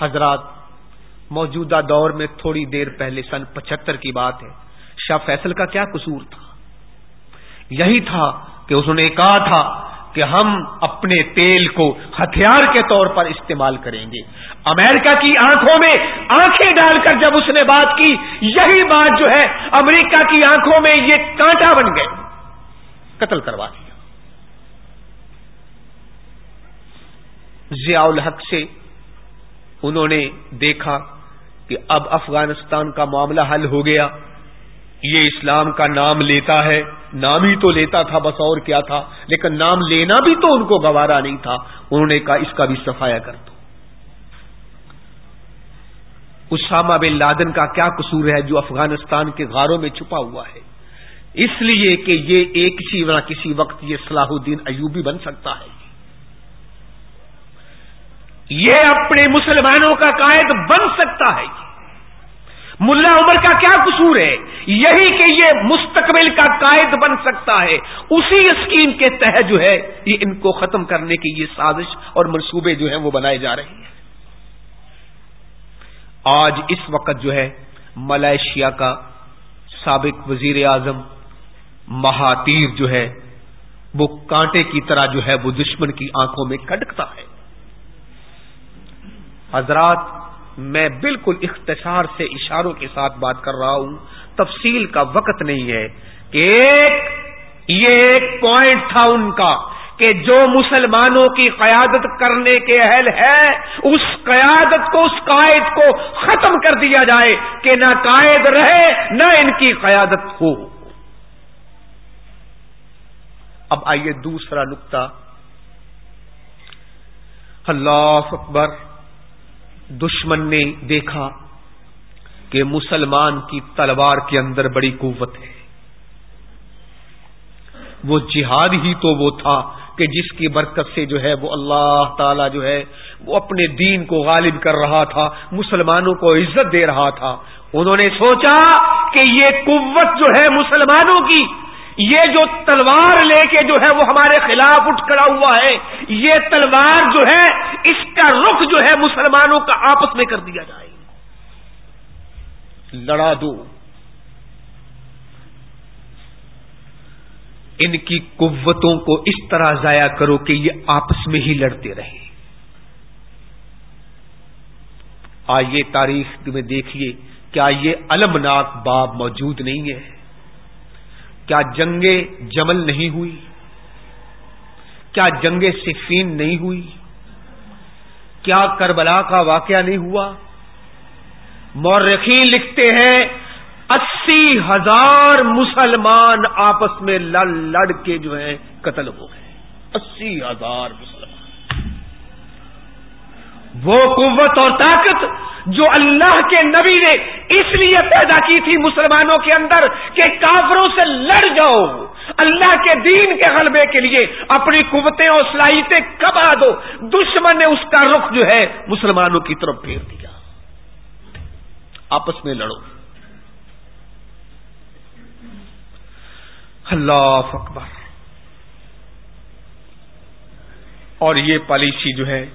حضرات، موجودہ دور میں تھوڑی دیر پہلے سن پچہتر کی بات ہے۔ شاہ فیصل کا کیا قصور تھا؟ یہی تھا کہ اس نے کہا تھا کہ ہم اپنے تیل کو ہتھیار کے طور پر استعمال کریں گے۔ امریکہ کی آنکھوں میں آنکھیں ڈال کر جب اس نے بات کی، یہی بات جو ہے، امریکہ کی آنکھوں میں یہ کانٹا بن گئے۔ قتل کروا دیا۔ ضیاء الحق سے انہوں نے دیکھا کہ اب افغانستان کا معاملہ حل ہو گیا۔ یہ اسلام کا نام لیتا ہے۔ نام ہی تو لیتا تھا، بس اور کیا تھا؟ لیکن نام لینا بھی تو ان کو گوارا نہیں تھا۔ انہوں نے کہا، اس کا بھی صفایا کر دو۔ اسامہ بن لادن کا کیا قصور ہے جو افغانستان کے غاروں میں چھپا ہوا ہے؟ اس لیے کہ یہ ایک کسی نہ کسی وقت یہ صلاح الدین ایوبی بن سکتا ہے۔ یہ اپنے مسلمانوں کا قائد بن سکتا ہے جی۔ ملا عمر کا کیا قصور ہے؟ یہی کہ یہ مستقبل کا قائد بن سکتا ہے۔ اسی اسکیم کے تحت جو ہے، یہ ان کو ختم کرنے کی یہ سازش اور منصوبے جو ہیں وہ بنائے جا رہے ہیں۔ آج اس وقت جو ہے، ملائیشیا کا سابق وزیر اعظم مہاتیر جو ہے، وہ کانٹے کی طرح جو ہے، وہ دشمن کی آنکھوں میں کھٹکتا ہے۔ حضرات، میں بالکل اختصار سے اشاروں کے ساتھ بات کر رہا ہوں۔ تفصیل کا وقت نہیں ہے۔ کہ ایک، یہ ایک پوائنٹ تھا ان کا کہ جو مسلمانوں کی قیادت کرنے کے اہل ہے اس قیادت کو، اس قائد کو ختم کر دیا جائے کہ نہ قائد رہے، نہ ان کی قیادت ہو۔ اب آئیے دوسرا نقطہ۔ اللہ اکبر۔ دشمن نے دیکھا کہ مسلمان کی تلوار کے اندر بڑی قوت ہے۔ وہ جہاد ہی تو وہ تھا کہ جس کی برکت سے جو ہے وہ اللہ تعالی جو ہے وہ اپنے دین کو غالب کر رہا تھا، مسلمانوں کو عزت دے رہا تھا۔ انہوں نے سوچا کہ یہ قوت جو ہے مسلمانوں کی یہ جو تلوار لے کے جو ہے وہ ہمارے خلاف اٹھ کھڑا ہوا ہے، یہ تلوار جو ہے، اس کا رخ جو ہے مسلمانوں کا آپس میں کر دیا جائے لڑا دو۔ ان کی قوتوں کو اس طرح ضائع کرو کہ یہ آپس میں ہی لڑتے رہے۔ آئیے تاریخ میں دیکھیے، کیا یہ المناک باب موجود نہیں ہے؟ کیا جنگ جمل نہیں ہوئی؟ کیا جنگ صفین نہیں ہوئی؟ کیا کربلا کا واقعہ نہیں ہوا؟ مورخین لکھتے ہیں، اسی ہزار مسلمان آپس میں لڑ لڑ کے جو ہے قتل ہو گئے۔ اسی ہزار مسلمان۔ وہ قوت اور طاقت جو اللہ کے نبی نے اس لیے پیدا کی تھی مسلمانوں کے اندر کہ کافروں سے لڑ جاؤ۔ اللہ کے دین کے غلبے کے لیے اپنی قوتیں اور صلاحیتیں کبا دو۔ دشمن نے اس کا رخ جو ہے مسلمانوں کی طرف پھیر دیا۔ آپس میں لڑو۔ اللہ اکبر۔ اور یہ پالیسی جو ہے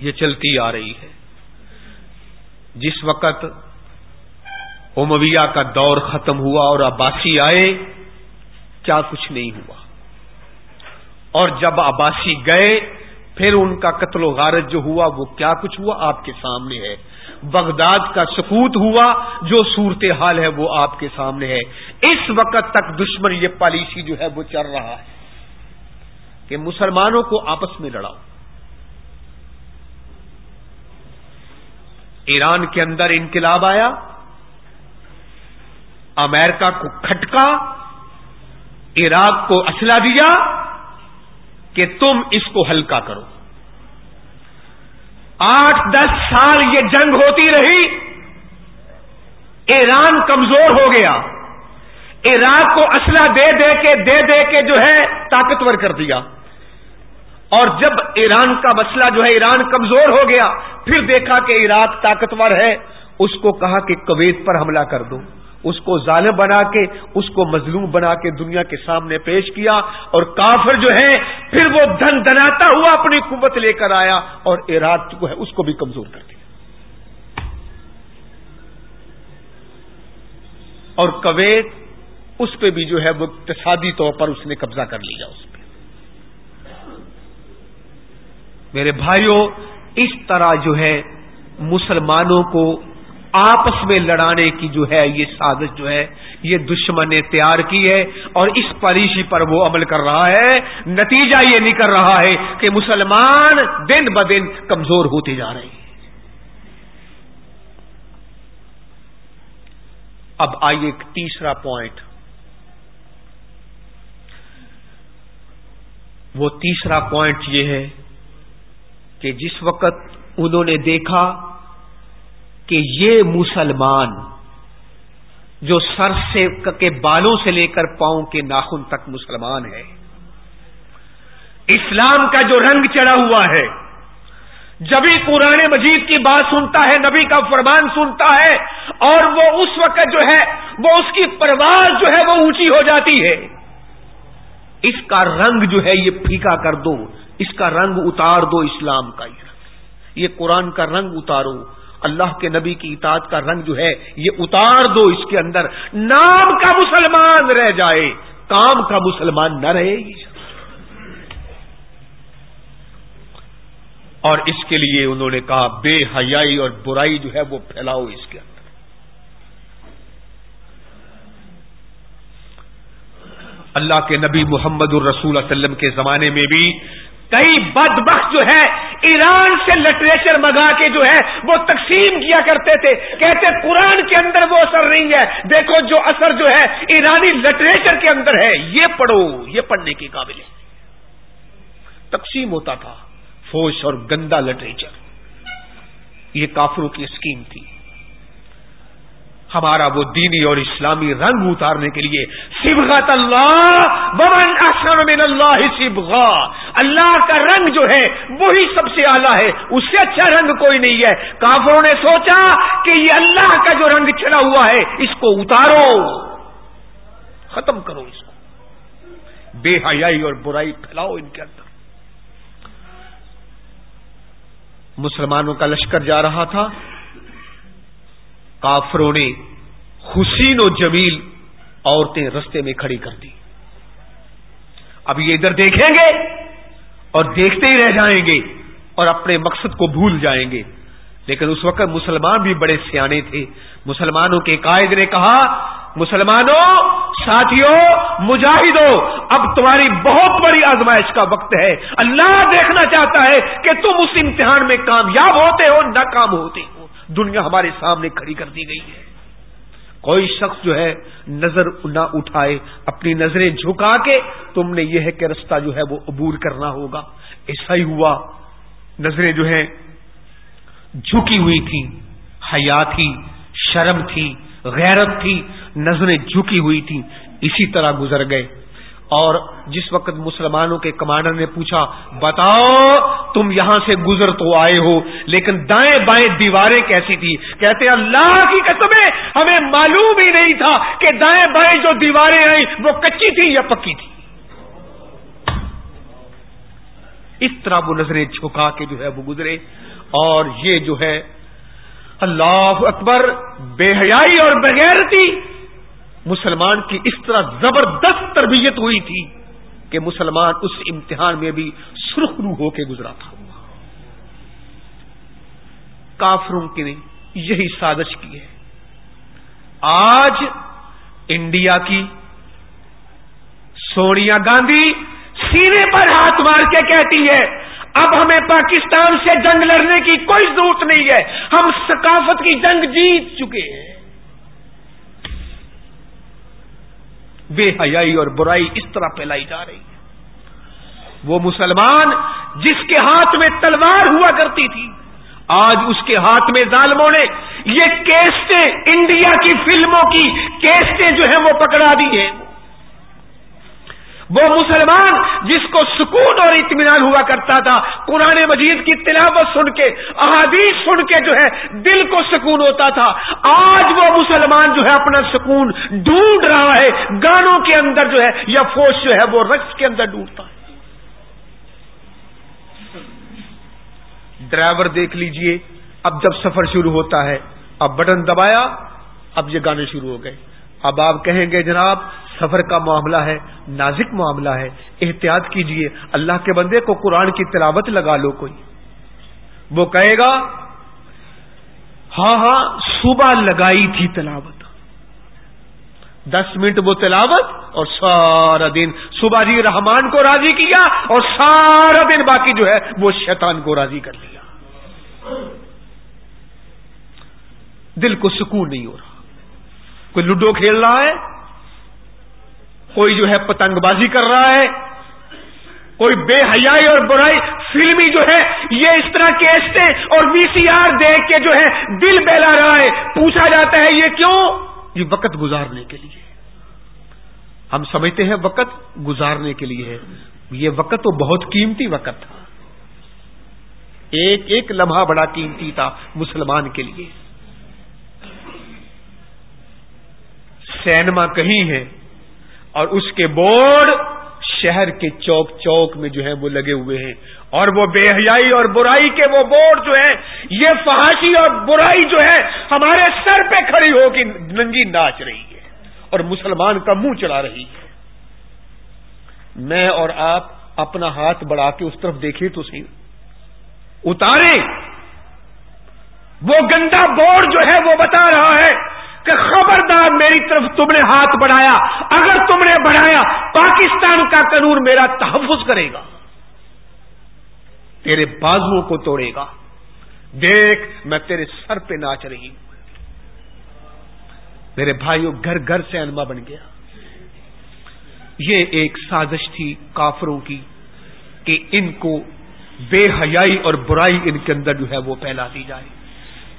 یہ چلتی آ رہی ہے۔ جس وقت امویہ کا دور ختم ہوا اور عباسی آئے، کیا کچھ نہیں ہوا۔ اور جب عباسی گئے، پھر ان کا قتل و غارت جو ہوا، وہ کیا کچھ ہوا؟ آپ کے سامنے ہے۔ بغداد کا سکوت ہوا، جو صورت حال ہے، وہ آپ کے سامنے ہے۔ اس وقت تک دشمن یہ پالیسی جو ہے، وہ چل رہا ہے کہ مسلمانوں کو آپس میں لڑاؤ۔ ایران کے اندر انقلاب آیا، امریکہ کو کھٹکا، عراق کو اسلحہ دیا کہ تم اس کو ہلکا کرو۔ آٹھ دس سال یہ جنگ ہوتی رہی، ایران کمزور ہو گیا۔ عراق کو اسلحہ دے دے کے، دے دے کے جو ہے طاقتور کر دیا۔ اور جب ایران کا مسئلہ جو ہے ایران کمزور ہو گیا، پھر دیکھا کہ عراق طاقتور ہے، اس کو کہا کہ کویت پر حملہ کر دو۔ اس کو ظالم بنا کے، اس کو مظلوم بنا کے دنیا کے سامنے پیش کیا اور کافر جو ہے پھر وہ دھن دناتا ہوا اپنی قوت لے کر آیا اور اراد کو ہے، اس کو بھی کمزور کر دیا۔ اور کویت، اس پہ بھی جو ہے، وہ اقتصادی طور پر اس نے قبضہ کر لیا۔ اس پہ میرے بھائیوں اس طرح جو ہے مسلمانوں کو آپس میں لڑانے کی جو ہے یہ سازش جو ہے، یہ دشمن نے تیار کی ہے اور اس پالیسی پر وہ عمل کر رہا ہے۔ نتیجہ یہ نہیں کر رہا ہے کہ مسلمان دن ب دن کمزور ہوتے جا رہے ہیں۔ اب آئیے ایک تیسرا پوائنٹ وہ تیسرا پوائنٹ یہ ہے کہ جس وقت انہوں نے دیکھا کہ یہ مسلمان جو سر سے کے بالوں سے لے کر پاؤں کے ناخن تک مسلمان ہے، اسلام کا جو رنگ چڑھا ہوا ہے جبھی قرآن مجید کی بات سنتا ہے، نبی کا فرمان سنتا ہے، اور وہ اس وقت جو ہے، وہ اس کی پرواز جو ہے، وہ اونچی ہو جاتی ہے۔ اس کا رنگ جو ہے، یہ پھیکا کر دو۔ اس کا رنگ اتار دو اسلام کا یہ رنگ۔ یہ قرآن کا رنگ اتارو۔ اللہ کے نبی کی اطاعت کا رنگ جو ہے، یہ اتار دو اس کے اندر۔ نام کا مسلمان رہ جائے۔ کام کا مسلمان نہ رہے۔ اور اس کے لیے انہوں نے کہا، بے حیائی اور برائی جو ہے وہ پھیلاؤ اس کے اندر۔ اللہ کے نبی محمد الرسول وسلم کے زمانے میں بھی کئی بدبخت جو ہے ایران سے لٹریچر منگا کے جو ہے وہ تقسیم کیا کرتے تھے۔ کہتے قرآن کے اندر وہ اثر نہیں ہے۔ دیکھو جو اثر جو ہے، ایرانی لٹریچر کے اندر ہے۔ یہ پڑھو، یہ پڑھنے کے قابل ہے۔ تقسیم ہوتا تھا فوش اور گندا لٹریچر۔ یہ کافروں کی اسکیم تھی۔ ہمارا وہ دینی اور اسلامی رنگ اتارنے کے لیے، سبغت اللہ بمن من اللہ سبغا۔ اللہ کا رنگ جو ہے وہی سب سے اعلیٰ ہے۔ اس سے اچھا رنگ کوئی نہیں ہے۔ کافروں نے سوچا کہ یہ اللہ کا جو رنگ چڑھا ہوا ہے، اس کو اتارو۔ ختم کرو اس کو۔ بے حیائی اور برائی پھیلاؤ ان کے اندر۔ مسلمانوں کا لشکر جا رہا تھا۔ کافروں نے حسین و جمیل عورتیں رستے میں کھڑی کر دی۔ اب یہ ادھر دیکھیں گے۔ اور دیکھتے ہی رہ جائیں گے اور اپنے مقصد کو بھول جائیں گے۔ لیکن اس وقت مسلمان بھی بڑے سیانے تھے۔ مسلمانوں کے قائد نے کہا، مسلمانوں، ساتھیوں، مجاہدوں، اب تمہاری بہت بڑی آزمائش کا وقت ہے۔ اللہ دیکھنا چاہتا ہے کہ تم اس امتحان میں کامیاب ہوتے ہو، ناکام ہوتے ہو۔ دنیا ہمارے سامنے کھڑی کر دی گئی ہے۔ کوئی شخص جو ہے نظر نہ اٹھائے، اپنی نظریں جھکا کے تم نے یہ ہے کہ رستہ جو ہے وہ عبور کرنا ہوگا۔ ایسا ہی ہوا، نظریں جو ہیں جھکی ہوئی تھی حیا تھی، شرم تھی، غیرت تھی، نظریں جھکی ہوئی تھی اسی طرح گزر گئے۔ اور جس وقت مسلمانوں کے کمانڈر نے پوچھا، بتاؤ تم یہاں سے گزر تو آئے ہو، لیکن دائیں بائیں دیواریں کیسی تھی کہتے، اللہ کی قسمیں، ہمیں معلوم ہی نہیں تھا کہ دائیں بائیں جو دیواریں آئیں، وہ کچی تھی یا پکی تھی اس طرح وہ نظریں جھکا کے جو ہے وہ گزرے، اور یہ جو ہے، اللہ اکبر، بے حیائی اور بغیرتی مسلمان کی اس طرح زبردست تربیت ہوئی تھی کہ مسلمان اس امتحان میں بھی سرخ رو ہو کے گزرا تھا۔ کافروں کی نے یہی سازش کی ہے۔ آج انڈیا کی سونیا گاندھی سینے پر ہاتھ مار کے کہتی ہے، اب ہمیں پاکستان سے جنگ لڑنے کی کوئی ضرورت نہیں ہے، ہم ثقافت کی جنگ جیت چکے ہیں۔ بے حیائی اور برائی اس طرح پھیلائی جا رہی ہے۔ وہ مسلمان جس کے ہاتھ میں تلوار ہوا کرتی تھی، آج اس کے ہاتھ میں ظالموں نے یہ کیسٹیں انڈیا کی فلموں کی کیسٹیں جو ہیں وہ پکڑا دی ہیں۔ وہ مسلمان جس کو سکون اور اطمینان ہوا کرتا تھا، قرآن مجید کی تلاوت سن کے، احادیث سن کے جو ہے، دل کو سکون ہوتا تھا۔ آج وہ مسلمان جو ہے، اپنا سکون ڈھونڈ رہا ہے۔ گانوں کے اندر جو ہے، یا فوج جو ہے، وہ رقص کے اندر ڈھونڈتا ہے۔ ڈرائیور دیکھ لیجیے، اب جب سفر شروع ہوتا ہے، اب بٹن دبایا، اب یہ گانے شروع ہو گئے۔ اب آپ کہیں گے جناب، سفر کا معاملہ ہے، نازک معاملہ ہے، احتیاط کیجیے، اللہ کے بندے کو قرآن کی تلاوت لگا لو کوئی۔ وہ کہے گا ہاں ہاں صبح لگائی تھی تلاوت۔ دس منٹ وہ تلاوت اور سارا دن صبح جی رحمان کو راضی کیا اور سارا دن باقی جو ہے وہ شیطان کو راضی کر لیا۔ دل کو سکون نہیں ہو رہا۔ کوئی لوڈو کھیل رہا ہے، کوئی جو ہے پتنگ بازی کر رہا ہے، کوئی بے حیائی اور برائی فلمی جو ہے، یہ اس طرح کیسٹے اور وی سی آر دیکھ کے جو ہے دل بہلا رہا ہے۔ پوچھا جاتا ہے، یہ کیوں؟ یہ وقت گزارنے کے لیے۔ ہم سمجھتے ہیں وقت گزارنے کے لیے۔ ہے یہ وقت تو بہت قیمتی وقت تھا۔ ایک ایک لمحہ بڑا قیمتی تھا مسلمان کے لیے۔ سینما کہیں ہے اور اس کے بورڈ شہر کے چوک چوک میں جو ہے وہ لگے ہوئے ہیں اور وہ بے حیائی اور برائی کے وہ بورڈ جو ہے یہ فحاشی اور برائی جو ہے ہمارے سر پہ کھڑی ہو کے ننگی ناچ رہی ہے اور مسلمان کا منہ چڑھا رہی ہے۔ میں اور آپ اپنا ہاتھ بڑھا کے اس طرف دیکھیں تو صحیح۔ اتارے وہ گندا بورڈ جو ہے وہ بتا رہا ہے کہ خبردار میری طرف تم نے ہاتھ بڑھایا، اگر تم نے بڑھایا، پاکستان کا قانون میرا تحفظ کرے گا۔ تیرے بازو کو توڑے گا۔ دیکھ، میں تیرے سر پہ ناچ رہی ہوں۔ میرے بھائیوں گھر گھر سے انما بن گیا۔ یہ ایک سازش تھی کافروں کی کہ ان کو بے حیائی اور برائی ان کے اندر جو ہے وہ پھیلا دی جائے۔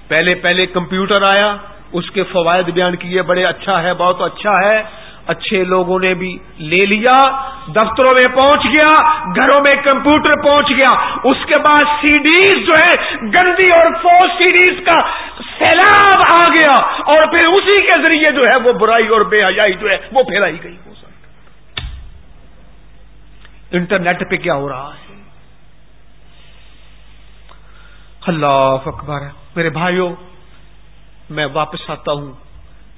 پہلے پہلے کمپیوٹر آیا اس کے فوائد بیان کیے، بڑے اچھا ہے، بہت اچھا ہے۔ اچھے لوگوں نے بھی لے لیا، دفتروں میں پہنچ گیا، گھروں میں کمپیوٹر پہنچ گیا۔ اس کے بعد سی ڈیز جو ہے گندی اور فوج سی ڈیز کا سیلاب آ گیا۔ اور پھر اسی کے ذریعے جو ہے، وہ برائی اور بے حیائی جو ہے، وہ پھیلائی گئی۔ ہو سکتا انٹرنیٹ پہ کیا ہو رہا ہے؟ اللہ اکبر، میرے بھائیوں میں واپس آتا ہوں۔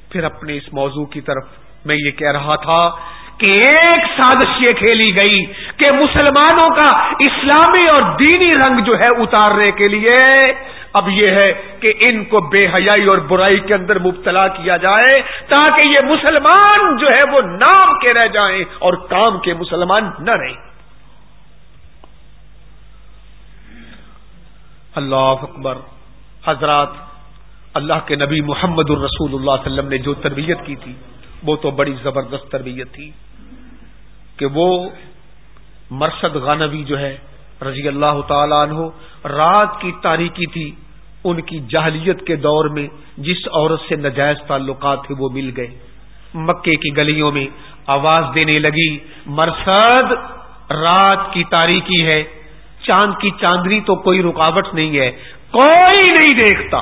پھر اپنے اس موضوع کی طرف میں یہ کہہ رہا تھا کہ ایک سازش یہ کھیلی گئی کہ مسلمانوں کا اسلامی اور دینی رنگ جو ہے اتارنے کے لیے اب یہ ہے کہ ان کو بے حیائی اور برائی کے اندر مبتلا کیا جائے تاکہ یہ مسلمان جو ہے وہ نام کے رہ جائیں اور کام کے مسلمان نہ رہیں۔ اللہ اکبر۔ حضرات اللہ کے نبی محمد الرسول اللہ علیہ وسلم نے جو تربیت کی تھی، وہ تو بڑی زبردست تربیت تھی کہ وہ مرشد غانوی جو ہے رضی اللہ تعالی عنہ رات کی تاریخی تھی، ان کی جہلیت کے دور میں جس عورت سے نجائز تعلقات تھے وہ مل گئے۔ مکے کی گلیوں میں آواز دینے لگی مرسد رات کی تاریخی ہے، چاند کی چاندنی تو کوئی رکاوٹ نہیں ہے، کوئی نہیں دیکھتا۔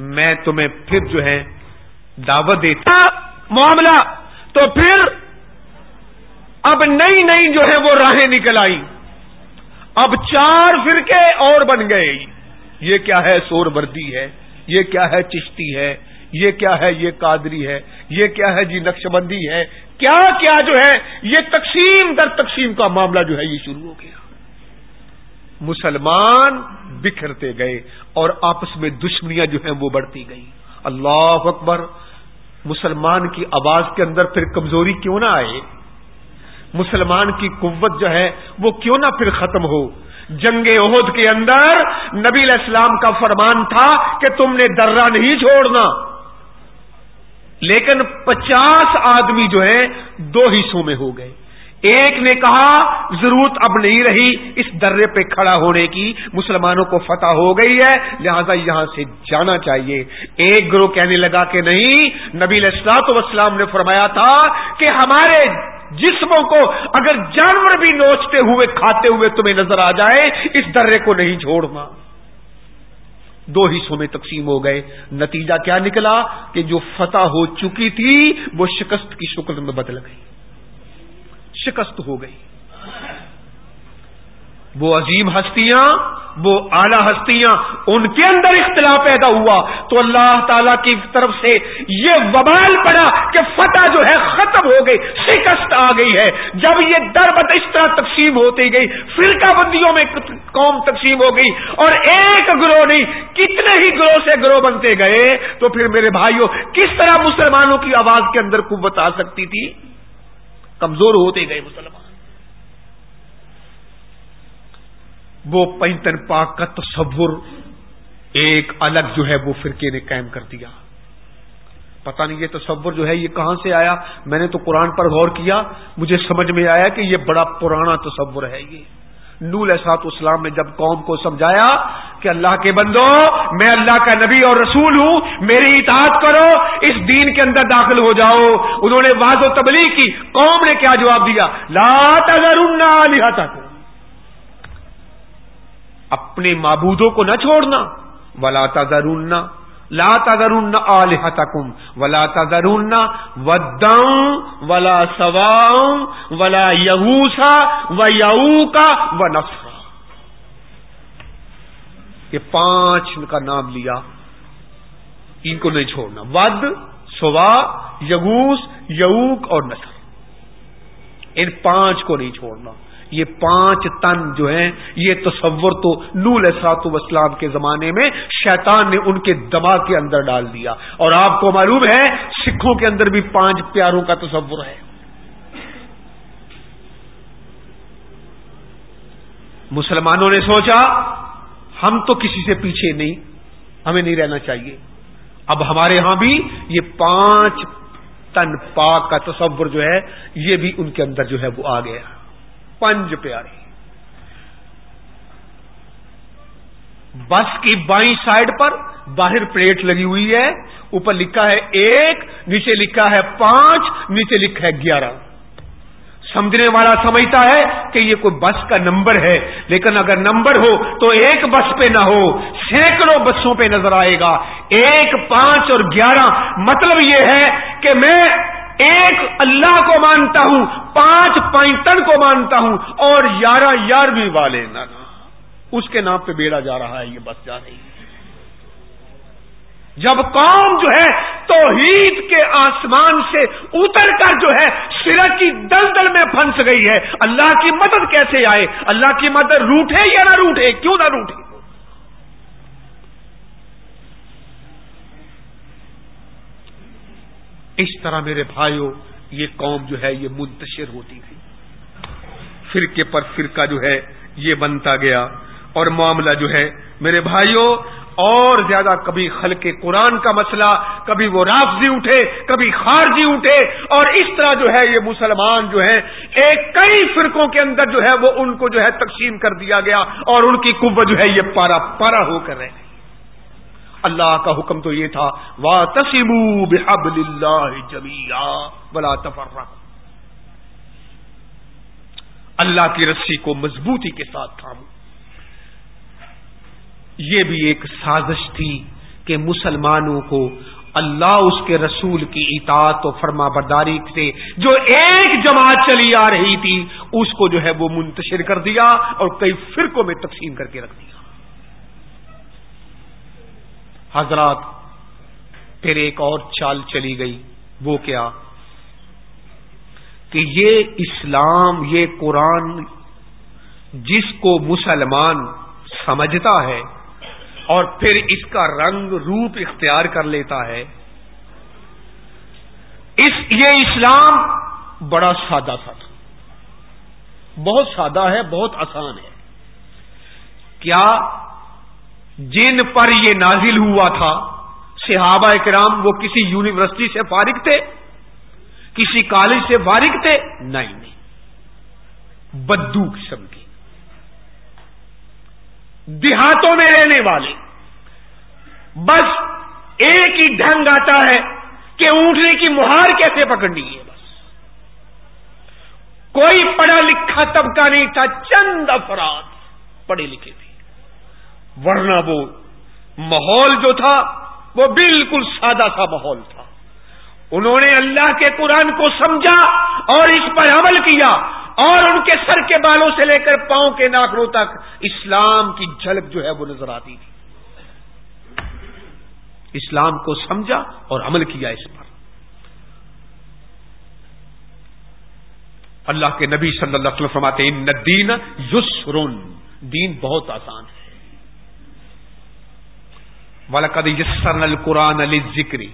میں تمہیں پھر جو ہے دعوت دیتا معاملہ۔ تو پھر اب نئی نئی جو ہے وہ راہیں نکل آئی اب چار فرقے اور بن گئے۔ یہ کیا ہے سور بردی ہے؟ یہ کیا ہے چشتی ہے؟ یہ کیا ہے یہ قادری ہے؟ یہ کیا ہے جی نقش بندی ہے؟ کیا کیا جو ہے یہ تقسیم در تقسیم کا معاملہ جو ہے یہ شروع ہو گیا۔ مسلمان بکھرتے گئے اور آپس میں دشمنیاں جو ہیں وہ بڑھتی گئی اللہ اکبر۔ مسلمان کی آواز کے اندر پھر کمزوری کیوں نہ آئے؟ مسلمان کی قوت جو ہے وہ کیوں نہ پھر ختم ہو؟ جنگ عہد کے اندر نبی علیہ السلام کا فرمان تھا کہ تم نے درہ نہیں چھوڑنا۔ لیکن پچاس آدمی جو ہیں دو حصوں میں ہو گئے۔ ایک نے کہا، ضرورت اب نہیں رہی اس درے پہ کھڑا ہونے کی، مسلمانوں کو فتح ہو گئی ہے، لہذا یہاں سے جانا چاہیے۔ ایک گروہ کہنے لگا کہ نہیں، نبی السلاط وسلام نے فرمایا تھا کہ ہمارے جسموں کو اگر جانور بھی نوچتے ہوئے، کھاتے ہوئے تمہیں نظر آ جائے، اس درے کو نہیں چھوڑنا۔ دو حصوں میں تقسیم ہو گئے۔ نتیجہ کیا نکلا کہ جو فتح ہو چکی تھی، وہ شکست کی شکل میں بدل گئی۔ شکست ہو گئی۔ وہ عظیم ہستیاں، وہ اعلی ہستیاں، ان کے اندر اختلاف پیدا ہوا۔ تو اللہ تعالی کی طرف سے یہ وبال پڑا کہ فتح جو ہے ختم ہو گئی، شکست آ گئی ہے۔ جب یہ دربت اس طرح تقسیم ہوتی گئی، فرقہ بندیوں میں قوم تقسیم ہو گئی اور ایک گروہ نہیں، کتنے ہی گروہ سے گروہ بنتے گئے، تو پھر میرے بھائیوں کس طرح مسلمانوں کی آواز کے اندر قوت آ سکتی تھی؟ کمزور ہوتے گئے مسلمان۔ وہ پینتن پاک کا تصور ایک الگ جو ہے وہ فرقے نے قائم کر دیا۔ پتہ نہیں یہ تصور جو ہے یہ کہاں سے آیا؟ میں نے تو قرآن پر غور کیا، مجھے سمجھ میں آیا کہ یہ بڑا پرانا تصور ہے یہ۔ نول احساط اسلام نے جب قوم کو سمجھایا کہ اللہ کے بندو، میں اللہ کا نبی اور رسول ہوں، میری اطاعت کرو، اس دین کے اندر داخل ہو جاؤ۔ انہوں نے واض و تبلیغ کی۔ قوم نے کیا جواب دیا؟ لا تک اپنے معبودوں کو نہ چھوڑنا۔ ولا تذرن لا تذرن آلہتکم ولا تذرن ودم ولا سواؤں ولا یہوسا و یعوکا و نفسا یہ پانچ کا نام لیا۔ ان کو نہیں چھوڑنا۔ ود، سوا یگوس یوک اور نسر ان پانچ کو نہیں چھوڑنا۔ یہ پانچ تن جو ہیں، یہ تصور تو نول احساط وسلام کے زمانے میں شیطان نے ان کے دماغ کے اندر ڈال دیا۔ اور آپ کو معلوم ہے، سکھوں کے اندر بھی پانچ پیاروں کا تصور ہے۔ مسلمانوں نے سوچا، ہم تو کسی سے پیچھے نہیں، ہمیں نہیں رہنا چاہیے۔ اب ہمارے ہاں بھی یہ پانچ تن پاک کا تصور جو ہے، یہ بھی ان کے اندر جو ہے وہ آ گیا۔ پنج پیاری بس کی بائیں سائڈ پر باہر پلیٹ لگی ہوئی ہے، اوپر لکھا ہے ایک، نیچے لکھا ہے پانچ، نیچے لکھا ہے گیارہ۔ سمجھنے والا سمجھتا ہے کہ یہ کوئی بس کا نمبر ہے، لیکن اگر نمبر ہو تو ایک بس پہ نہ ہو، سینکڑوں بسوں پہ نظر آئے گا۔ ایک، پانچ اور گیارہ مطلب یہ ہے کہ میں ایک اللہ کو مانتا ہوں، پانچ پینتن کو مانتا ہوں، اور گیارہ یارویں والے نہ۔ اس کے نام پہ بیڑا جا رہا ہے، یہ بس جا رہی ہے۔ جب قوم جو ہے، توحید کے آسمان سے اتر کر جو ہے سرک کی دل دل میں پھنس گئی ہے۔ اللہ کی مدد کیسے آئے؟ اللہ کی مدد روٹے یا نہ روٹے؟ کیوں نہ روٹے؟ اس طرح میرے بھائیوں، یہ قوم جو ہے، یہ منتشر ہوتی تھی۔ فرقے پر فرقہ جو ہے، یہ بنتا گیا۔ اور معاملہ جو ہے، میرے بھائیوں، اور زیادہ کبھی خلق قرآن کا مسئلہ، کبھی وہ رافضی اٹھے، کبھی خارجی اٹھے۔ اور اس طرح جو ہے، یہ مسلمان جو ہے ایک کئی فرقوں کے اندر جو ہے، وہ ان کو جو ہے تقسیم کر دیا گیا۔ اور ان کی قوت جو ہے، یہ پارا پارا ہو کر رہے اللہ کا حکم تو یہ تھا وا تسیم بحب اللہ جمیا بلا تفر اللہ کی رسی کو مضبوطی کے ساتھ تھامو۔ یہ بھی ایک سازش تھی کہ مسلمانوں کو اللہ اس کے رسول کی اطاعت و فرما برداری سے جو ایک جماعت چلی آ رہی تھی، اس کو جو ہے وہ منتشر کر دیا اور کئی فرقوں میں تقسیم کر کے رکھ دیا۔ حضرات پھر ایک اور چال چلی گئی، وہ کیا؟ کہ یہ اسلام، یہ قرآن جس کو مسلمان سمجھتا ہے اور پھر اس کا رنگ، روپ اختیار کر لیتا ہے، اس، یہ اسلام بڑا سادہ سا تھا۔ بہت سادہ ہے، بہت آسان ہے۔ کیا جن پر یہ نازل ہوا تھا، صحابہ کرام وہ کسی یونیورسٹی سے فارغ تھے، کسی کالج سے فارغ تھے؟ نہیں نہیں۔ بدو قسم کی دیہاتوں میں رہنے والے۔ بس ایک ہی ڈھنگ آتا ہے کہ اونٹنے کی مہار کیسے پکڑنی ہے، بس۔ کوئی پڑھا لکھا طبقہ نہیں تھا، چند افراد پڑھے لکھے تھے۔ ورنہ وہ ماحول جو تھا، وہ بالکل سادہ سا ماحول تھا۔ انہوں نے اللہ کے قرآن کو سمجھا اور اس پر عمل کیا اور ان کے سر کے بالوں سے لے کر پاؤں کے ناخروں تک اسلام کی جھلک جو ہے وہ نظر آتی تھی۔ اسلام کو سمجھا اور عمل کیا اس پر۔ اللہ کے نبی صلی اللہ علیہ وسلم فرماتے ان ندین یسرن دین بہت آسان ہے۔ ولقد یسرن القرآن علی ذکری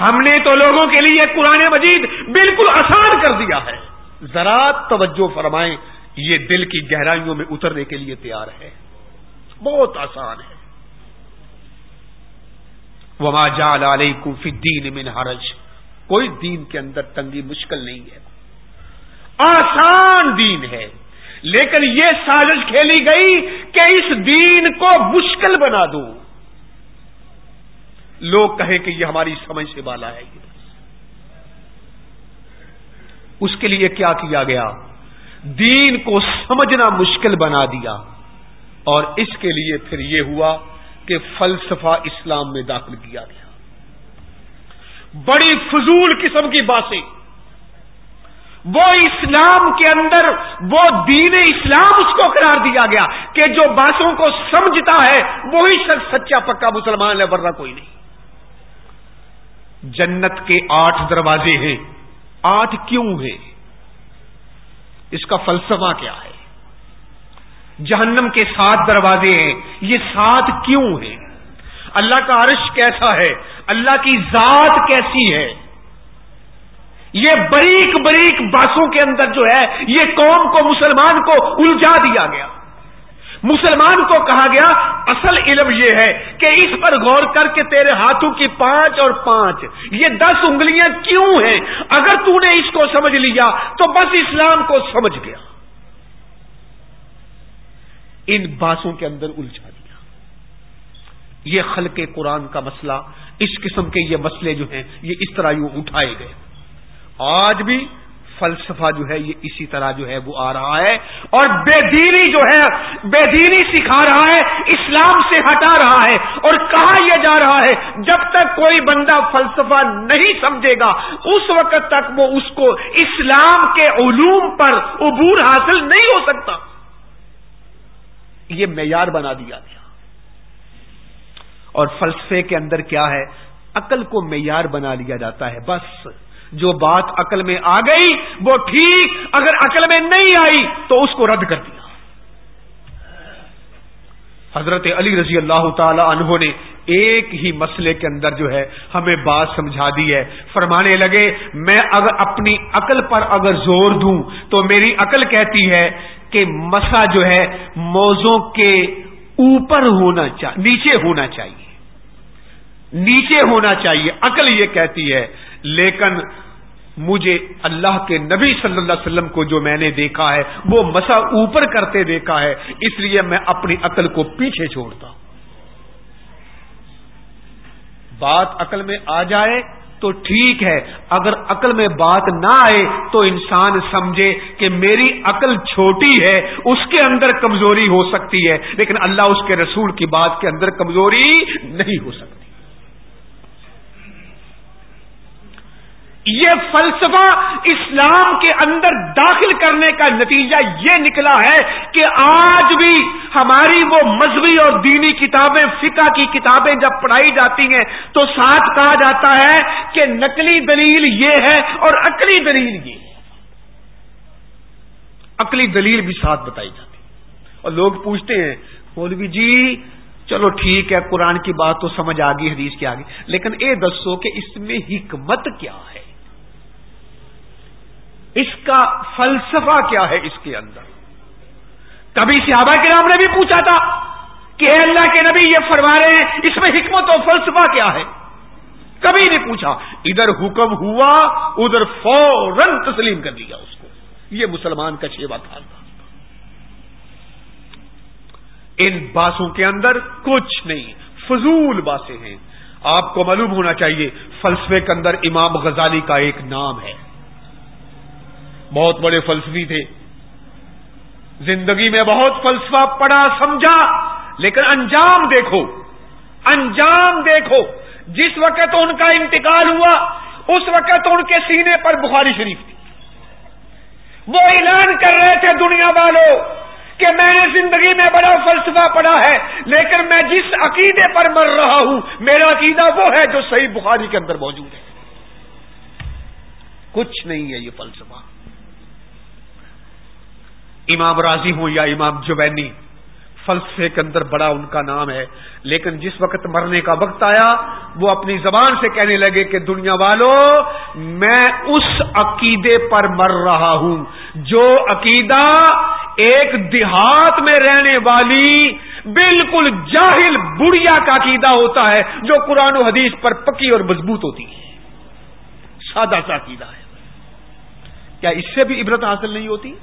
ہم نے تو لوگوں کے لیے قرآن مجید بالکل آسان کر دیا ہے۔ ذرا توجہ فرمائیں، یہ دل کی گہرائیوں میں اترنے کے لیے تیار ہے۔ بہت آسان ہے۔ وما جا لالی کوفی دین من حرج۔ کوئی دین کے اندر تنگی مشکل نہیں ہے۔ آسان دین ہے۔ لیکن یہ سازش کھیلی گئی کہ اس دین کو مشکل بنا دو لوگ کہیں کہ یہ ہماری سمجھ سے بالا ہے۔ یہ اس کے لیے کیا کیا گیا؟ دین کو سمجھنا مشکل بنا دیا۔ اور اس کے لیے پھر یہ ہوا کہ فلسفہ اسلام میں داخل کیا گیا۔ بڑی فضول قسم کی باتیں۔ وہ اسلام کے اندر وہ دین اسلام اس کو قرار دیا گیا کہ جو باتوں کو سمجھتا ہے، وہی شخص سچا پکا مسلمان ہے، ورنہ کوئی نہیں۔ جنت کے آٹھ دروازے ہیں۔ آٹھ کیوں ہیں اس کا فلسفہ کیا ہے؟ جہنم کے سات دروازے ہیں۔ یہ سات کیوں ہیں؟ اللہ کا عرش کیسا ہے؟ اللہ کی ذات کیسی ہے؟ یہ بریک بریک باتوں کے اندر جو ہے، یہ قوم کو، مسلمان کو الجھا دیا گیا۔ مسلمان کو کہا گیا، اصل علم یہ ہے کہ اس پر غور کر کے تیرے ہاتھوں کی پانچ اور پانچ، یہ دس انگلیاں کیوں ہیں؟ اگر تو نے اس کو سمجھ لیا تو بس اسلام کو سمجھ گیا۔ ان باتوں کے اندر الجھا دیا۔ یہ خلق قرآن کا مسئلہ، اس قسم کے یہ مسئلے جو ہیں، یہ اس طرح یوں اٹھائے گئے۔ آج بھی فلسفہ جو ہے یہ اسی طرح جو ہے وہ آ رہا ہے اور بے دینی جو ہے، بے دینی سکھا رہا ہے، اسلام سے ہٹا رہا ہے اور کہا یہ جا رہا ہے؟ جب تک کوئی بندہ فلسفہ نہیں سمجھے گا، اس وقت تک وہ اس کو اسلام کے علوم پر عبور حاصل نہیں ہو سکتا۔ یہ معیار بنا دیا گیا۔ اور فلسفے کے اندر کیا ہے؟ عقل کو معیار بنا لیا جاتا ہے، بس۔ جو بات عقل میں آ گئی، وہ ٹھیک، اگر عقل میں نہیں آئی تو اس کو رد کر دیا۔ حضرت علی رضی اللہ تعالی عنہ نے ایک ہی مسئلے کے اندر جو ہے ہمیں بات سمجھا دی ہے۔ فرمانے لگے، میں اگر اپنی عقل پر اگر زور دوں تو میری عقل کہتی ہے کہ مسا جو ہے موزوں کے اوپر ہونا چاہیے نیچے ہونا چاہیے۔ نیچے ہونا چاہیے۔ عقل یہ کہتی ہے لیکن مجھے اللہ کے نبی صلی اللہ علیہ وسلم کو جو میں نے دیکھا ہے، وہ مسا اوپر کرتے دیکھا ہے، اس لیے میں اپنی عقل کو پیچھے چھوڑتا ہوں۔ بات عقل میں آ جائے تو ٹھیک ہے، اگر عقل میں بات نہ آئے تو انسان سمجھے کہ میری عقل چھوٹی ہے، اس کے اندر کمزوری ہو سکتی ہے، لیکن اللہ اس کے رسول کی بات کے اندر کمزوری نہیں ہو سکتی۔ یہ فلسفہ اسلام کے اندر داخل کرنے کا نتیجہ یہ نکلا ہے کہ آج بھی ہماری وہ مذہبی اور دینی کتابیں، فقہ کی کتابیں جب پڑھائی جاتی ہیں تو ساتھ کہا جاتا ہے کہ نقلی دلیل یہ ہے اور عقلی دلیل یہ ہے۔ عقلی دلیل بھی ساتھ بتائی جاتی اور لوگ پوچھتے ہیں، مولوی جی چلو ٹھیک ہے، قرآن کی بات تو سمجھ آ گئی، حدیث کی آگے۔ لیکن اے دسو کہ اس میں حکمت کیا ہے؟ اس کا فلسفہ کیا ہے اس کے اندر؟ کبھی صحابہ کے نام نے بھی پوچھا تھا کہ اے اللہ کے نبی یہ فرما رہے ہیں، اس میں حکمت اور فلسفہ کیا ہے؟ کبھی نہیں پوچھا۔ ادھر حکم ہوا، ادھر فوراً تسلیم کر دیا اس کو۔ یہ مسلمان کا شیوا تھا۔ ان باسوں کے اندر کچھ نہیں، فضول باسیں ہیں۔ آپ کو معلوم ہونا چاہیے، فلسفے کے اندر امام غزالی کا ایک نام ہے۔ بہت بڑے فلسفی تھے۔ زندگی میں بہت فلسفہ پڑا سمجھا، لیکن انجام دیکھو انجام دیکھو۔ جس وقت ان کا انتقال ہوا، اس وقت ان کے سینے پر بخاری شریف تھی۔ وہ اعلان کر رہے تھے دنیا والوں کہ میں نے زندگی میں بڑا فلسفہ پڑھا ہے، لیکن میں جس عقیدے پر مر رہا ہوں، میرا عقیدہ وہ ہے جو صحیح بخاری کے اندر موجود ہے۔ کچھ نہیں ہے یہ فلسفہ۔ امام راضی ہوں یا امام جوینی، فلسفے کے اندر بڑا ان کا نام ہے۔ لیکن جس وقت مرنے کا وقت آیا، وہ اپنی زبان سے کہنے لگے کہ دنیا والوں میں اس عقیدے پر مر رہا ہوں۔ جو عقیدہ ایک دیہات میں رہنے والی بالکل جاہل بڑھیا کا عقیدہ ہوتا ہے، جو قرآن و حدیث پر پکی اور مضبوط ہوتی ہے۔ سادہ سا عقیدہ ہے۔ کیا اس سے بھی عبرت حاصل نہیں ہوتی؟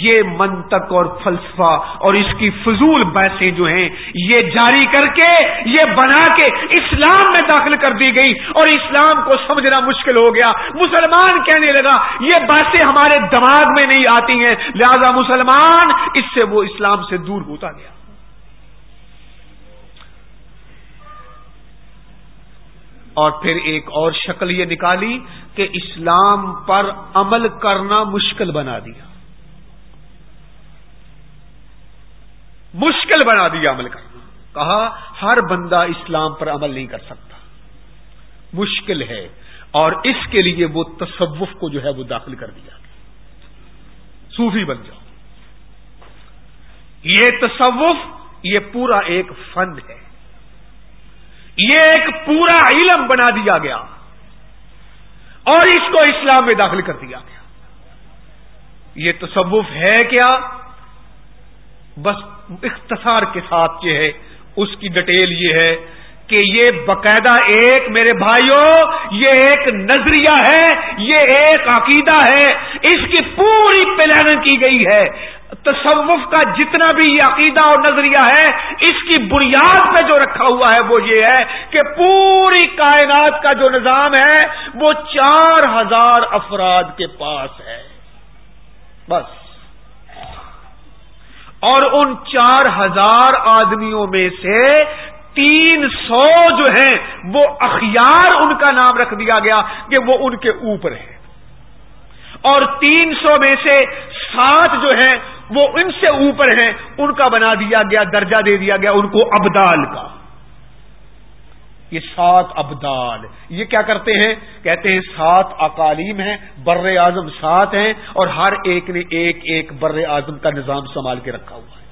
یہ منطق اور فلسفہ اور اس کی فضول بحثیں جو ہیں، یہ جاری کر کے، یہ بنا کے اسلام میں داخل کر دی گئی اور اسلام کو سمجھنا مشکل ہو گیا۔ مسلمان کہنے لگا، یہ باتیں ہمارے دماغ میں نہیں آتی ہیں۔ لہذا مسلمان، اس سے وہ اسلام سے دور ہوتا گیا۔ اور پھر ایک اور شکل یہ نکالی کہ اسلام پر عمل کرنا مشکل بنا دیا۔ مشکل بنا دیا عمل کرنا کہا، ہر بندہ اسلام پر عمل نہیں کر سکتا۔ مشکل ہے۔ اور اس کے لیے وہ تصوف کو جو ہے وہ داخل کر دیا۔ صوفی بن جاؤ۔ یہ تصوف، یہ پورا ایک فن ہے۔ یہ ایک پورا علم بنا دیا گیا۔ اور اس کو اسلام میں داخل کر دیا گیا۔ یہ تصوف ہے کیا؟ بس اختصار کے ساتھ یہ ہے، اس کی ڈیٹیل یہ ہے کہ یہ باقاعدہ ایک میرے بھائیوں، یہ ایک نظریہ ہے، یہ ایک عقیدہ ہے، اس کی پوری پلاننگ کی گئی ہے۔ تصوف کا جتنا بھی یہ عقیدہ اور نظریہ ہے، اس کی بنیاد پہ جو رکھا ہوا ہے وہ یہ ہے کہ پوری کائنات کا جو نظام ہے، وہ چار ہزار افراد کے پاس ہے۔ بس۔ اور ان چار ہزار آدمیوں میں سے تین سو جو ہیں وہ اخیار ان کا نام رکھ دیا گیا کہ وہ ان کے اوپر ہیں۔ اور تین سو میں سے سات جو ہیں وہ ان سے اوپر ہیں، ان کا بنا دیا گیا، درجہ دے دیا گیا ان کو ابدال کا۔ یہ سات ابدال یہ کیا کرتے ہیں؟ کہتے ہیں سات اکالیم ہیں بر اعظم سات ہیں اور ہر ایک نے ایک ایک بر اعظم کا نظام سنبھال کے رکھا ہوا ہے۔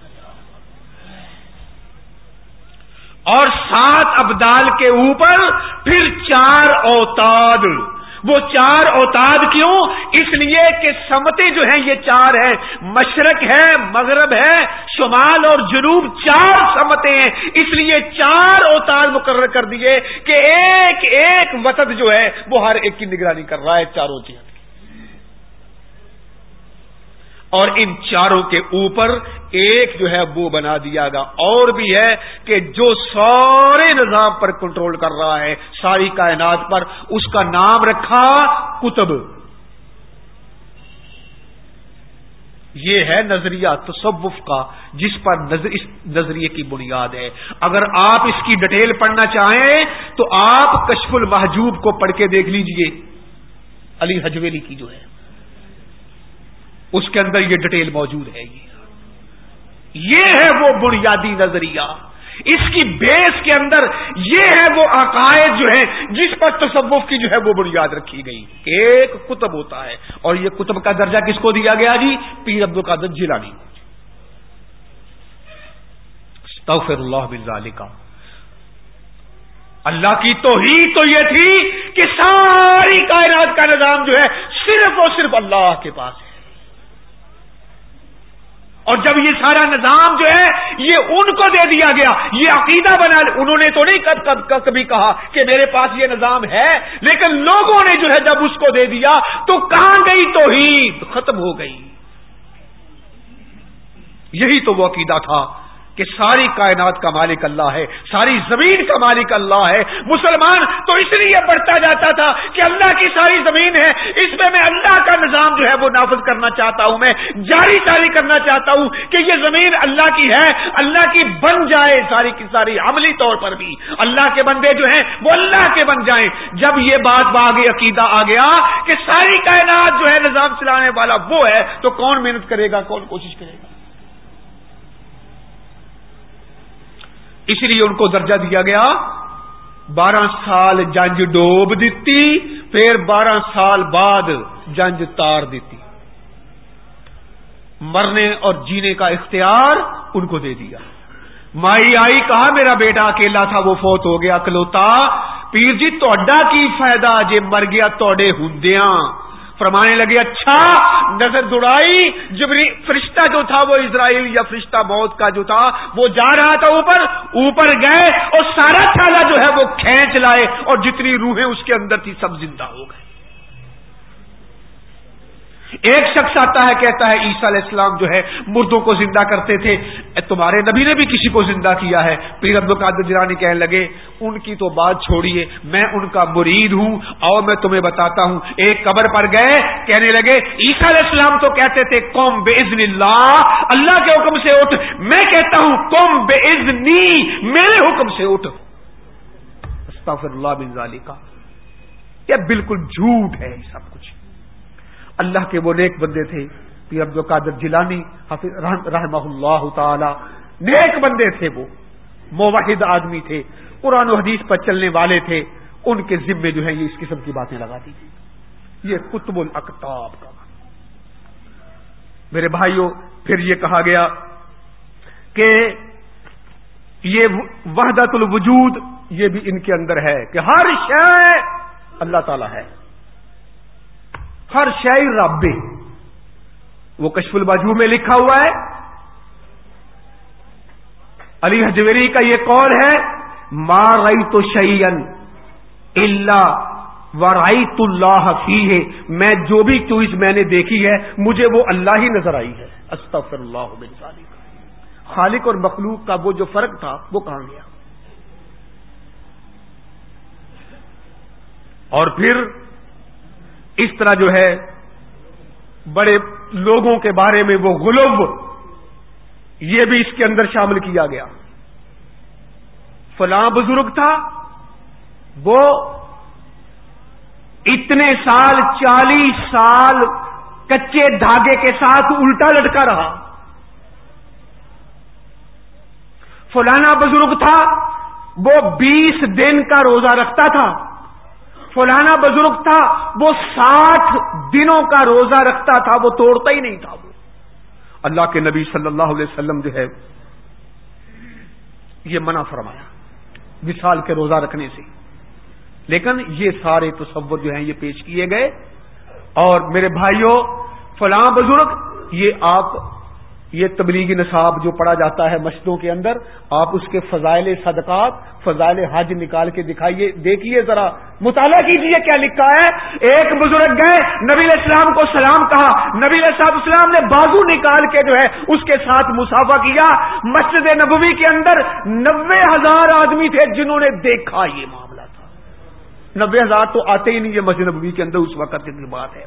اور سات ابدال کے اوپر پھر چار اوتاد۔ وہ چار اوتاد کیوں؟ اس لیے کہ سمتے جو ہیں یہ چار ہیں، مشرق ہے، مغرب ہے، شمال اور جنوب چار سمتے ہیں۔ اس لیے چار اوتاد مقرر کر دیے کہ ایک ایک وسط جو ہے وہ ہر ایک کی نگرانی کر رہا ہے چاروں چیز اور ان چاروں کے اوپر ایک جو ہے وہ بنا دیا گا۔ اور بھی ہے کہ جو سارے نظام پر کنٹرول کر رہا ہے، ساری کائنات پر، اس کا نام رکھا کتب۔ یہ ہے نظریہ تصوف کا، جس پر نظر اس نظریے کی بنیاد ہے۔ اگر آپ اس کی ڈیٹیل پڑھنا چاہیں تو آپ کشف المحجوب کو پڑھ کے دیکھ لیجیے۔ علی حجویلی کی جو ہے۔ اس کے اندر یہ ڈیٹیل موجود ہے یہ۔ یہ ہے وہ بنیادی نظریہ۔ اس کی بیس کے اندر یہ ہے وہ عقائد جو ہے جس پر تصوف کی جو ہے وہ بنیاد رکھی گئی۔ ایک کتب ہوتا ہے۔ اور یہ کتب کا درجہ کس کو دیا گیا جی؟ پیر عبد القادر جیلانی۔ استغفر اللہ بن کا اللہ کی تو ہی تو یہ تھی کہ ساری کائنات کا نظام جو ہے صرف اور صرف اللہ کے پاس ہے۔ اور جب یہ سارا نظام جو ہے یہ ان کو دے دیا گیا، یہ عقیدہ بنا، انہوں نے تو نہیں کبھی کہا کہ میرے پاس یہ نظام ہے، لیکن لوگوں نے جو ہے جب اس کو دے دیا تو کہاں گئی تو ہی ختم ہو گئی۔ یہی تو وہ عقیدہ تھا۔ کہ ساری کائنات کا مالک اللہ ہے، ساری زمین کا مالک اللہ ہے۔ مسلمان تو اس لیے بڑھتا جاتا تھا کہ اللہ کی ساری زمین ہے۔ اس میں میں اللہ کا نظام جو ہے وہ نافذ کرنا چاہتا ہوں، میں جاری ساری کرنا چاہتا ہوں کہ یہ زمین اللہ کی ہے۔ اللہ کی بن جائے ساری کی ساری عملی طور پر بھی۔ اللہ کے بندے جو ہیں وہ اللہ کے بن جائیں۔ جب یہ بات باغ عقیدہ آ گیا کہ ساری کائنات جو ہے نظام چلانے والا وہ ہے، تو کون محنت کرے گا، کون کوشش کرے گا؟ اس لیے ان کو درجہ دیا گیا۔ بارہ سال جنج ڈوب دیتی، پھر بارہ سال بعد جنج تار دیتی۔ مرنے اور جینے کا اختیار ان کو دے دیا۔ مائی آئی کہا میرا بیٹا اکیلا تھا؟ وہ فوت ہو گیا کلوتا پیر جی کی فائدہ؟ جے مر گیا توڑے ہندیاں۔ فرمانے لگے اچھا نظر دوڑائی جب فرشتہ جو تھا وہ اسرائیل یا فرشتہ موت کا جو تھا، وہ جا رہا تھا اوپر اوپر گئے اور سارا تھالا جو ہے وہ کھینچ لائے اور جتنی روحیں اس کے اندر تھی، سب زندہ ہو گئے۔ ایک شخص آتا ہے، کہتا ہے، عیسیٰ علیہ السلام جو ہے، مردوں کو زندہ کرتے تھے۔ تمہارے نبی نے بھی کسی کو زندہ کیا ہے۔ پیر عبد القادر جرانی کہنے لگے، ان کی تو بات چھوڑیے، میں ان کا مرید ہوں۔ اور میں تمہیں بتاتا ہوں۔ ایک قبر پر گئے، کہنے لگے، عیسیٰ علیہ السلام تو کہتے تھے قوم بے عزن اللہ اللہ کے حکم سے اٹھ۔ میں کہتا ہوں قوم بے عزنی میرے حکم سے اٹھ۔ استغفر اللہ بن ذالی کا یہ بالکل جھوٹ ہے سب کچھ۔ اللہ کے وہ نیک بندے تھے پی عبد القادر جیلانی رحمہ اللہ تعالی، نیک بندے تھے وہ، موحد آدمی تھے، قرآن و حدیث پر چلنے والے تھے، ان کے ذمے جو ہیں یہ اس قسم کی باتیں لگا دی یہ قطب القتاب کا۔ میرے بھائیوں پھر یہ کہا گیا کہ یہ وحدت الوجود یہ بھی ان کے اندر ہے کہ ہر شے اللہ تعالی ہے۔ ہر شاعر رب وہ کشف الباجو میں لکھا ہوا ہے۔ علی حجویری کا یہ قول ہے مار رئی تو شعین اللہ و اللہ فی ہے میں جو بھی چوئس میں نے دیکھی ہے، مجھے وہ اللہ ہی نظر آئی ہے۔ استفر اللہ بن خالق اور مخلوق کا وہ جو فرق تھا، وہ کہاں گیا؟ اور پھر اس طرح جو ہے بڑے لوگوں کے بارے میں وہ غلب یہ بھی اس کے اندر شامل کیا گیا۔ فلاں بزرگ تھا، وہ اتنے سال، چالیس سال کچے دھاگے کے ساتھ الٹا لٹکا رہا۔ فلانا بزرگ تھا، وہ بیس دن کا روزہ رکھتا تھا۔ فلانا بزرگ تھا، وہ ساٹھ دنوں کا روزہ رکھتا تھا، وہ توڑتا ہی نہیں تھا وہ۔ اللہ کے نبی صلی اللہ علیہ وسلم جو ہے، یہ منع فرمایا، مثال کے روزہ رکھنے سے۔ لیکن یہ سارے تصور جو ہیں، یہ پیش کیے گئے۔ اور میرے بھائیوں فلاں بزرگ، یہ آپ یہ تبلیغی نصاب جو پڑھا جاتا ہے مسجدوں کے اندر، آپ اس کے فضائل صدقات، فضائل حج نکال کے دکھائیے، دیکھیے ذرا، مطالعہ کیجیے کیا لکھا ہے۔ ایک بزرگ گئے، نبی السلام کو سلام کہا۔ نبی صاحب اسلام نے بازو نکال کے جو ہے اس کے ساتھ مسافہ کیا۔ مسجد نبوی کے اندر نبے ہزار آدمی تھے جنہوں نے دیکھا یہ معاملہ تھا۔ نبے ہزار تو آتے ہی نہیں یہ مسجد نبوی کے اندر، اس وقت کی بات ہے۔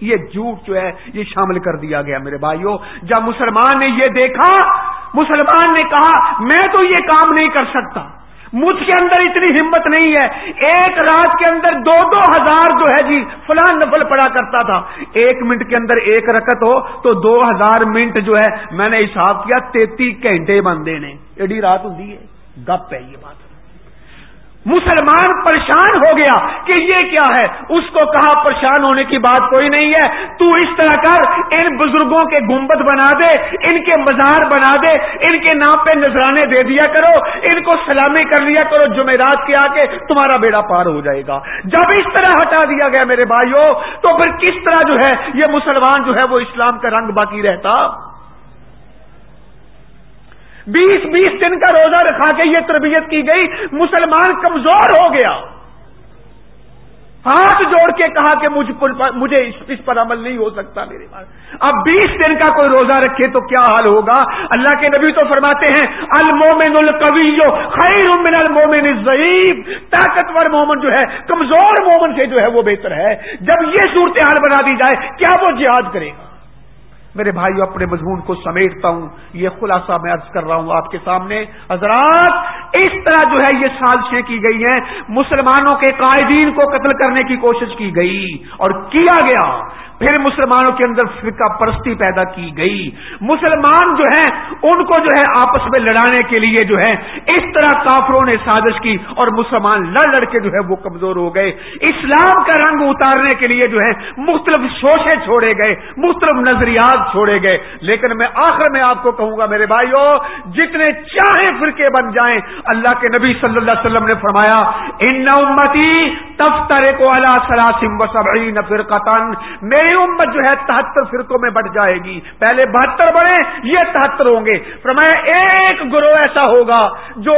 یہ جھوٹ جو ہے یہ شامل کر دیا گیا میرے بھائیوں۔ جب مسلمان نے یہ دیکھا، مسلمان نے کہا، میں تو یہ کام نہیں کر سکتا۔ مجھ کے اندر اتنی ہمت نہیں ہے۔ ایک رات کے اندر دو دو ہزار جو ہے جی فلان نفل پڑا کرتا تھا۔ ایک منٹ کے اندر ایک رکت ہو تو دو ہزار منٹ جو ہے، میں نے حساب کیا، تینتیس گھنٹے بندے نے۔ ایڈی رات ہوں گپ ہے یہ بات۔ مسلمان پریشان ہو گیا کہ یہ کیا ہے؟ اس کو کہا پریشان ہونے کی بات کوئی نہیں ہے۔ تو اس طرح کر، ان بزرگوں کے گنبد بنا دے، ان کے مزار بنا دے، ان کے نام پہ نذرانے دے دیا کرو، ان کو سلامی کر لیا کرو جمعرات کے آ کے تمہارا بیڑا پار ہو جائے گا۔ جب اس طرح ہٹا دیا گیا میرے بھائیوں، تو پھر کس طرح جو ہے یہ مسلمان جو ہے وہ اسلام کا رنگ باقی رہتا؟ بیس بیس دن کا روزہ رکھا کے یہ تربیت کی گئی، مسلمان کمزور ہو گیا۔ ہاتھ جوڑ کے کہا کہ مجھے اس پر عمل نہیں ہو سکتا میرے پاس اب بیس دن کا کوئی روزہ رکھے تو کیا حال ہوگا؟ اللہ کے نبی تو فرماتے ہیں، المومن القوی خیر من المومن ضعیف طاقتور مومن جو ہے، کمزور مومن سے جو ہے وہ بہتر ہے۔ جب یہ صورتحال بنا دی جائے، کیا وہ جہاد کرے گا؟ میرے بھائیو، اپنے مضمون کو سمیٹتا ہوں۔ یہ خلاصہ میں عرض کر رہا ہوں آپ کے سامنے۔ حضرات، اس طرح جو ہے یہ سازشیں کی گئی ہیں۔ مسلمانوں کے قائدین کو قتل کرنے کی کوشش کی گئی اور کیا گیا۔ پھر مسلمانوں کے اندر فرقہ پرستی پیدا کی گئی۔ مسلمان جو ہیں، ان کو جو ہے آپس میں لڑانے کے لیے جو ہے اس طرح کافروں نے سازش کی اور مسلمان لڑ لڑ کے جو ہے وہ کمزور ہو گئے۔ اسلام کا رنگ اتارنے کے لیے جو ہے مختلف شوشے چھوڑے گئے، مختلف نظریات چھوڑے گئے۔ لیکن میں آخر میں آپ کو کہوں گا، میرے بھائیوں جتنے چاہے فرقے بن جائیں، اللہ کے نبی صلی اللہ علیہ وسلم نے فرمایا، ان امتی تفترے کو اللہ سلاسم و سبعین فرقتن میری امت جو ہے تہتر فرقوں میں بٹ جائے گی۔ پہلے بہتر بڑے یہ تہتر ہوں گے۔ فرمایا، ایک گروہ ایسا ہوگا جو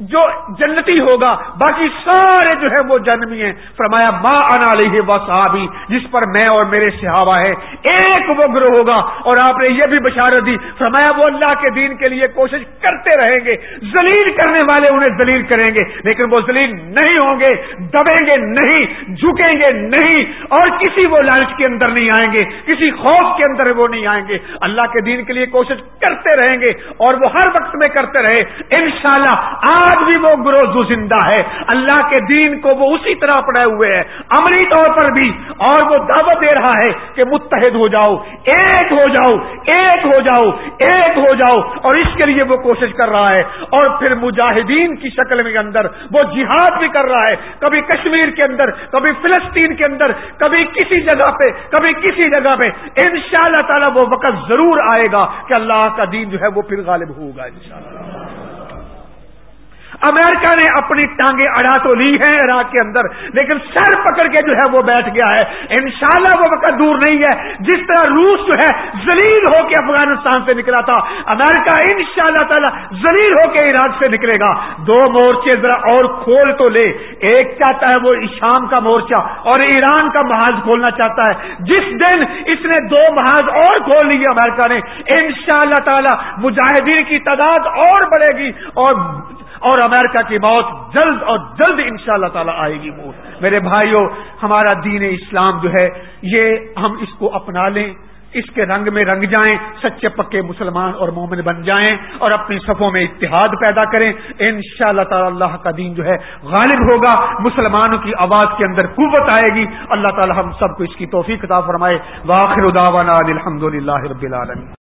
جو جنتی ہوگا، باقی سارے جو ہے وہ جنمی ہیں۔ فرمایا ماں انا علیہ و صحابی، جس پر میں اور میرے صحابہ ہے ایک وہ گروہ ہوگا۔ اور آپ نے یہ بھی بشارت دی۔ فرمایا، وہ اللہ کے دین کے لیے کوشش کرتے رہیں گے۔ زلیل کرنے والے انہیں ذلیل کریں گے۔ لیکن وہ ذلیل نہیں ہوں گے۔ دبیں گے نہیں، جھکیں گے نہیں۔ اور کسی وہ لالچ کے اندر نہیں آئیں گے۔ کسی خوف کے اندر وہ نہیں آئیں گے۔ اللہ کے دین کے لیے کوشش کرتے رہیں گے۔ اور وہ ہر وقت میں کرتے رہے۔ انشاءاللہ شاء آج بھی وہ گروہ زندہ ہے، اللہ کے دین کو وہ اسی طرح پڑے ہوئے ہیں۔ عملی طور پر بھی، اور وہ دعوت دے رہا ہے کہ متحد ہو جاؤ، ایک ہو جاؤ، ایک ہو جاؤ، ایک ہو جاؤ۔ اور اس کے لیے وہ کوشش کر رہا ہے۔ اور پھر مجاہدین کی شکل میں اندر وہ جہاد بھی کر رہا ہے۔ کبھی کشمیر کے اندر، کبھی فلسطین کے اندر، کبھی کسی جگہ پہ، کبھی کسی جگہ پہ۔ ان شاء اللہ تعالیٰ وہ وقت ضرور آئے گا کہ اللہ کا دین جو ہے وہ پھر غالب ہوگا، انشاءاللہ۔ امریکہ نے اپنی ٹانگیں اڑا تو لی ہیں عراق کے اندر، لیکن سر پکڑ کے جو ہے وہ بیٹھ گیا ہے۔ انشاءاللہ وہ وقت دور نہیں ہے۔ جس طرح روس جو ہے زلیل ہو کے افغانستان سے نکلا تھا، امریکہ ان شاء اللہ تعالی زلیل ہو کے عراق سے نکلے گا۔ دو مورچے ذرا اور کھول تو لے۔ ایک چاہتا ہے وہ شام کا مورچہ اور ایران کا محاذ کھولنا چاہتا ہے۔ جس دن اس نے دو محاذ اور کھول لی امریکہ نے ان شاء اللہ تعالی مجاہدین کی تعداد اور بڑھے گی اور اور امریکہ کی موت جلد اور جلد ان شاء اللہ تعالی آئے گی موت۔ میرے بھائیوں ہمارا دین اسلام جو ہے، یہ ہم اس کو اپنا لیں، اس کے رنگ میں رنگ جائیں، سچے پکے مسلمان اور مومن بن جائیں اور اپنی صفوں میں اتحاد پیدا کریں۔ ان شاء اللہ تعالی اللہ کا دین جو ہے غالب ہوگا، مسلمانوں کی آواز کے اندر قوت آئے گی۔ اللہ تعالی ہم سب کو اس کی توفیق عطا فرمائے۔ واخر الحمد للہ رب العالمین۔